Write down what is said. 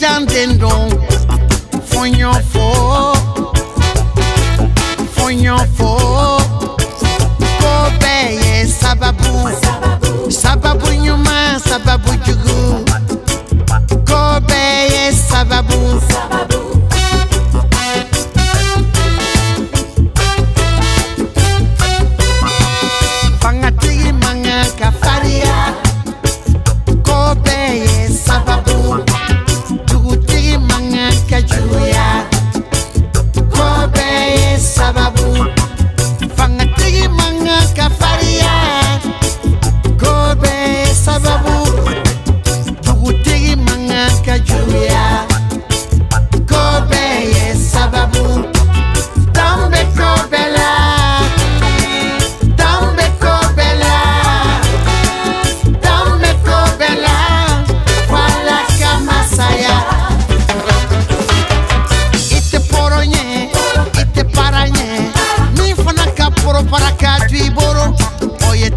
Nika yiri jandendon Fonyo fo We borrow, hoy es